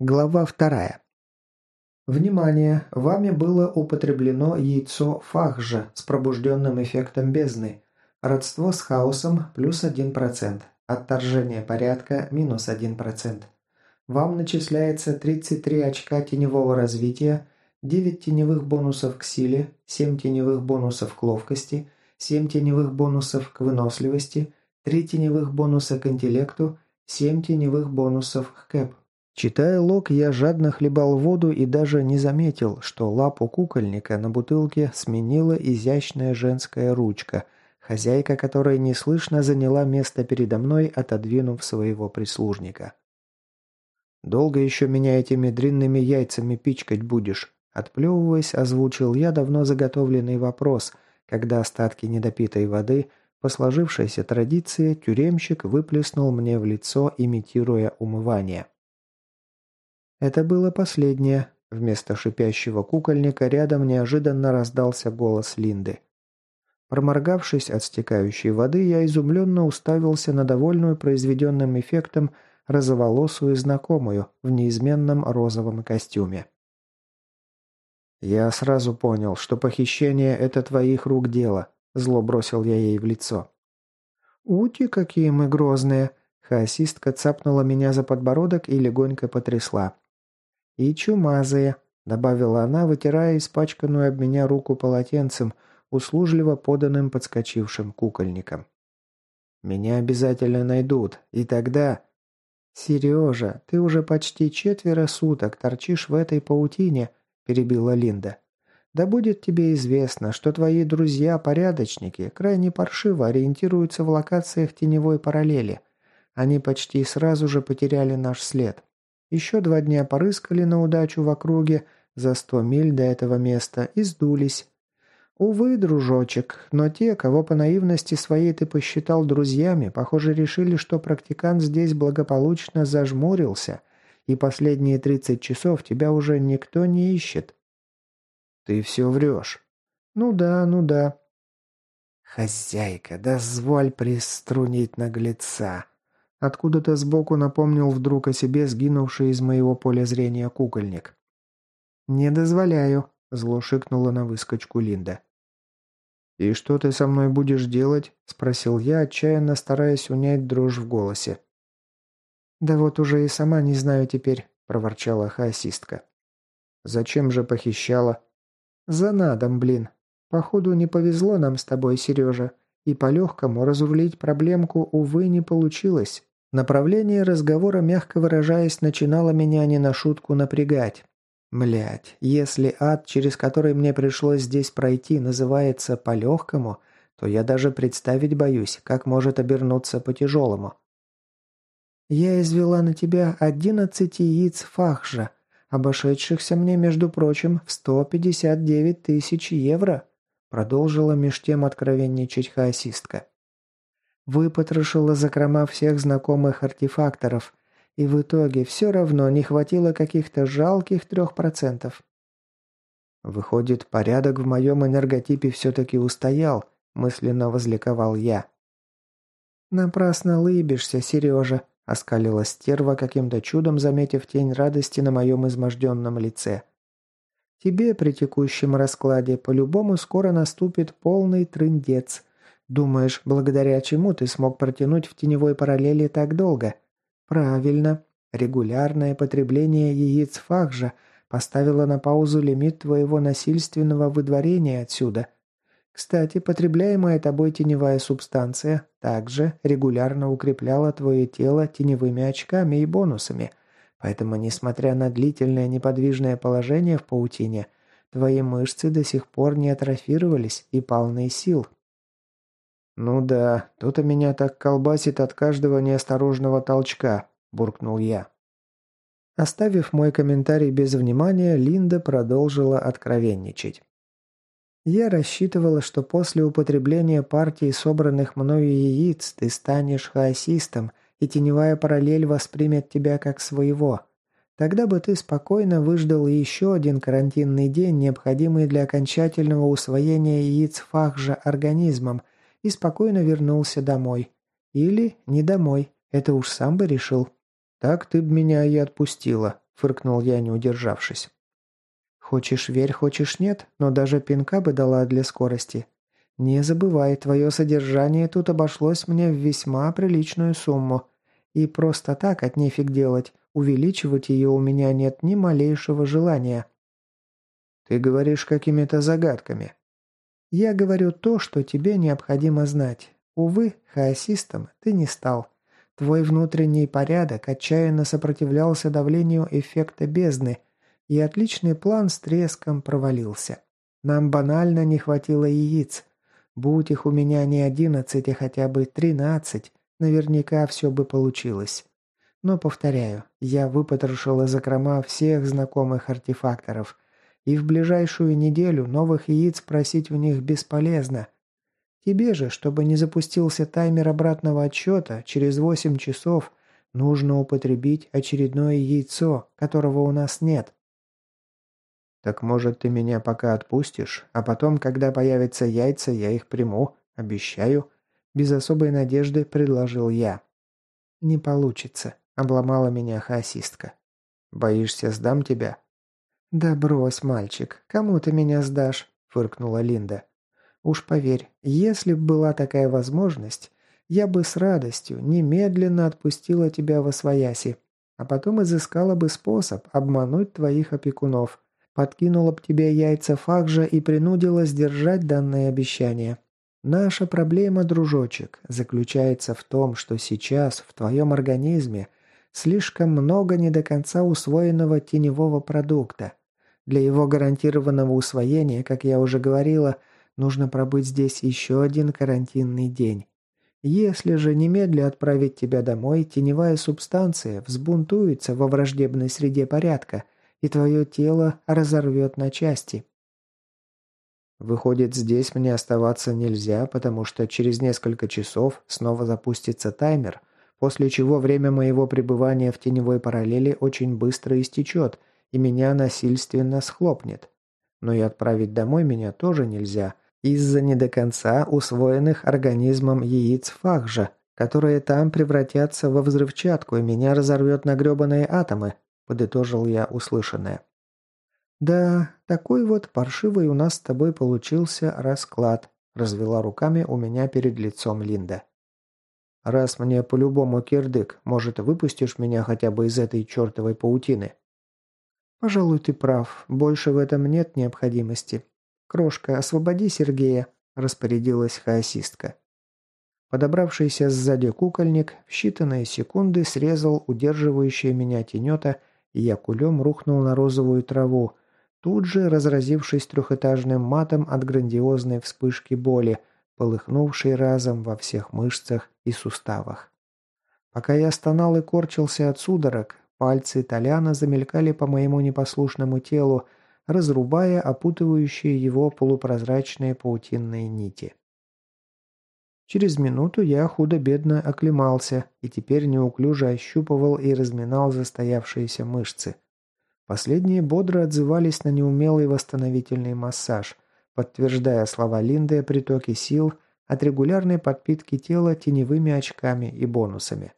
Глава вторая. Внимание! Вами было употреблено яйцо фахжа с пробужденным эффектом бездны. Родство с хаосом плюс 1%. Отторжение порядка минус 1%. Вам начисляется 33 очка теневого развития, 9 теневых бонусов к силе, 7 теневых бонусов к ловкости, 7 теневых бонусов к выносливости, 3 теневых бонуса к интеллекту, 7 теневых бонусов к кэп. Читая лог, я жадно хлебал воду и даже не заметил, что лапу кукольника на бутылке сменила изящная женская ручка, хозяйка которой неслышно заняла место передо мной, отодвинув своего прислужника. «Долго еще меня этими дрянными яйцами пичкать будешь?» Отплевываясь, озвучил я давно заготовленный вопрос, когда остатки недопитой воды, по сложившейся традиции, тюремщик выплеснул мне в лицо, имитируя умывание. Это было последнее. Вместо шипящего кукольника рядом неожиданно раздался голос Линды. Проморгавшись от стекающей воды, я изумленно уставился на довольную произведенным эффектом розоволосую знакомую в неизменном розовом костюме. «Я сразу понял, что похищение – это твоих рук дело», – зло бросил я ей в лицо. «Ути, какие мы грозные!» Хаосистка цапнула меня за подбородок и легонько потрясла. «И чумазые», – добавила она, вытирая испачканную об меня руку полотенцем, услужливо поданным подскочившим кукольником. «Меня обязательно найдут, и тогда...» «Сережа, ты уже почти четверо суток торчишь в этой паутине», – перебила Линда. «Да будет тебе известно, что твои друзья-порядочники крайне паршиво ориентируются в локациях теневой параллели. Они почти сразу же потеряли наш след. Еще два дня порыскали на удачу в округе за сто миль до этого места и сдулись. Увы, дружочек, но те, кого по наивности своей ты посчитал друзьями, похоже, решили, что практикант здесь благополучно зажмурился, и последние тридцать часов тебя уже никто не ищет. Ты все врешь. Ну да, ну да. Хозяйка, дозволь приструнить наглеца. Откуда-то сбоку напомнил вдруг о себе сгинувший из моего поля зрения кукольник. «Не дозволяю», – зло шикнула на выскочку Линда. «И что ты со мной будешь делать?» – спросил я, отчаянно стараясь унять дрожь в голосе. «Да вот уже и сама не знаю теперь», – проворчала хаосистка. «Зачем же похищала?» «За надом, блин. Походу, не повезло нам с тобой, Сережа, и по-легкому разрулить проблемку, увы, не получилось. Направление разговора, мягко выражаясь, начинало меня не на шутку напрягать. Блять, если ад, через который мне пришлось здесь пройти, называется по-легкому, то я даже представить боюсь, как может обернуться по-тяжелому. Я извела на тебя одиннадцать яиц фахжа, обошедшихся мне, между прочим, в сто пятьдесят девять тысяч евро, продолжила меж тем откровенничать хаосистка. Выпотрошила закрома всех знакомых артефакторов, и в итоге все равно не хватило каких-то жалких трех процентов. «Выходит, порядок в моем энерготипе все-таки устоял», – мысленно возликовал я. «Напрасно лыбишься, Сережа», – оскалилась стерва, каким-то чудом заметив тень радости на моем изможденном лице. «Тебе при текущем раскладе по-любому скоро наступит полный трындец. Думаешь, благодаря чему ты смог протянуть в теневой параллели так долго? Правильно. Регулярное потребление яиц фахжа поставило на паузу лимит твоего насильственного выдворения отсюда. Кстати, потребляемая тобой теневая субстанция также регулярно укрепляла твое тело теневыми очками и бонусами. Поэтому, несмотря на длительное неподвижное положение в паутине, твои мышцы до сих пор не атрофировались и полны сил. «Ну да, тут у меня так колбасит от каждого неосторожного толчка», – буркнул я. Оставив мой комментарий без внимания, Линда продолжила откровенничать. «Я рассчитывала, что после употребления партии собранных мною яиц ты станешь хаосистом, и теневая параллель воспримет тебя как своего. Тогда бы ты спокойно выждал еще один карантинный день, необходимый для окончательного усвоения яиц фахжа организмом – и спокойно вернулся домой. Или не домой, это уж сам бы решил. Так ты б меня и отпустила, – фыркнул я, не удержавшись. «Хочешь верь, хочешь нет, но даже пинка бы дала для скорости. Не забывай, твое содержание тут обошлось мне в весьма приличную сумму. И просто так от нефиг делать, увеличивать ее у меня нет ни малейшего желания». «Ты говоришь какими-то загадками». «Я говорю то, что тебе необходимо знать. Увы, хаосистом ты не стал. Твой внутренний порядок отчаянно сопротивлялся давлению эффекта бездны, и отличный план с треском провалился. Нам банально не хватило яиц. Будь их у меня не одиннадцать, а хотя бы тринадцать, наверняка все бы получилось. Но, повторяю, я выпотрошила закрома всех знакомых артефакторов, и в ближайшую неделю новых яиц просить в них бесполезно. Тебе же, чтобы не запустился таймер обратного отсчета, через 8 часов нужно употребить очередное яйцо, которого у нас нет. Так может ты меня пока отпустишь, а потом, когда появятся яйца, я их приму, обещаю. Без особой надежды предложил я. Не получится, обломала меня хаосистка. Боишься, сдам тебя? Да брось, мальчик, кому ты меня сдашь? Фыркнула Линда. Уж поверь, если б была такая возможность, я бы с радостью немедленно отпустила тебя во свояси, а потом изыскала бы способ обмануть твоих опекунов, подкинула б тебе яйца факжа и принудила сдержать данное обещание. Наша проблема, дружочек, заключается в том, что сейчас в твоем организме слишком много не до конца усвоенного теневого продукта. Для его гарантированного усвоения, как я уже говорила, – Нужно пробыть здесь еще один карантинный день. Если же немедля отправить тебя домой, теневая субстанция взбунтуется во враждебной среде порядка, и твое тело разорвет на части. Выходит, здесь мне оставаться нельзя, потому что через несколько часов снова запустится таймер, после чего время моего пребывания в теневой параллели очень быстро истечет, и меня насильственно схлопнет. Но и отправить домой меня тоже нельзя, из-за не до конца усвоенных организмом яиц фахжа, которые там превратятся во взрывчатку и меня разорвет на гребаные атомы», – подытожил я услышанное. «Да, такой вот паршивый у нас с тобой получился расклад», – развела руками у меня перед лицом Линда. «Раз мне по-любому кирдык, может, выпустишь меня хотя бы из этой чертовой паутины?» «Пожалуй, ты прав. Больше в этом нет необходимости. «Крошка, освободи Сергея», – распорядилась хаосистка. Подобравшийся сзади кукольник в считанные секунды срезал удерживающее меня тенета, и я кулем рухнул на розовую траву, тут же разразившись трехэтажным матом от грандиозной вспышки боли, полыхнувшей разом во всех мышцах и суставах. Пока я стонал и корчился от судорог, пальцы Толяна замелькали по моему непослушному телу, разрубая опутывающие его полупрозрачные паутинные нити. Через минуту я худо-бедно оклемался и теперь неуклюже ощупывал и разминал застоявшиеся мышцы. Последние бодро отзывались на неумелый восстановительный массаж, подтверждая слова Линды о притоке сил от регулярной подпитки тела теневыми очками и бонусами.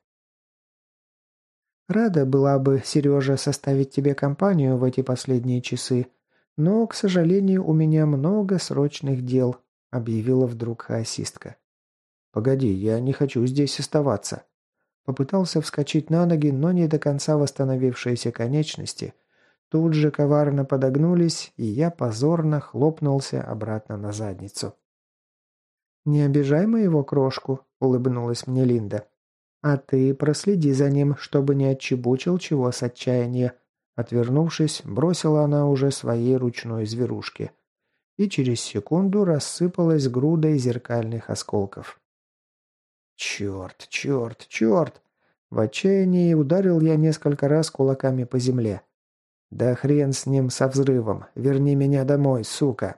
«Рада была бы, Сережа, составить тебе компанию в эти последние часы, «Но, к сожалению, у меня много срочных дел», — объявила вдруг хаосистка. «Погоди, я не хочу здесь оставаться». Попытался вскочить на ноги, но не до конца восстановившиеся конечности тут же коварно подогнулись, и я позорно хлопнулся обратно на задницу. «Не обижай моего крошку», — улыбнулась мне Линда. «А ты проследи за ним, чтобы не отчебучил чего с отчаяния. Отвернувшись, бросила она уже своей ручной зверушке. И через секунду рассыпалась грудой зеркальных осколков. «Черт, черт, черт!» В отчаянии ударил я несколько раз кулаками по земле. «Да хрен с ним со взрывом! Верни меня домой, сука!»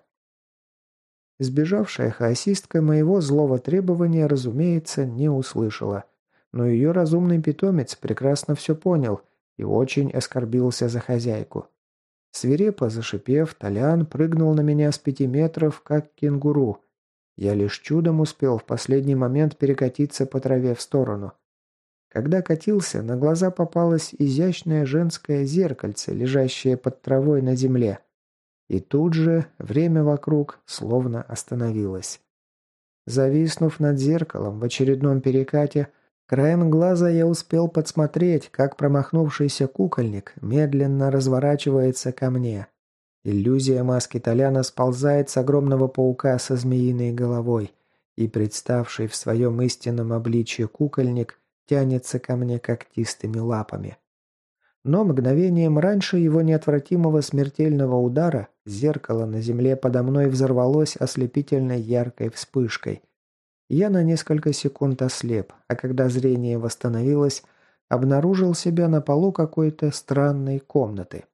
Сбежавшая хаосистка моего злого требования, разумеется, не услышала. Но ее разумный питомец прекрасно все понял и очень оскорбился за хозяйку. Свирепо зашипев, Толян прыгнул на меня с пяти метров, как кенгуру. Я лишь чудом успел в последний момент перекатиться по траве в сторону. Когда катился, на глаза попалось изящное женское зеркальце, лежащее под травой на земле. И тут же время вокруг словно остановилось. Зависнув над зеркалом в очередном перекате, краем глаза я успел подсмотреть, как промахнувшийся кукольник медленно разворачивается ко мне. Иллюзия маски Толяна сползает с огромного паука со змеиной головой, и представший в своем истинном обличье кукольник тянется ко мне когтистыми лапами. Но мгновением раньше его неотвратимого смертельного удара зеркало на земле подо мной взорвалось ослепительной яркой вспышкой. Я на несколько секунд ослеп, а когда зрение восстановилось, обнаружил себя на полу какой-то странной комнаты.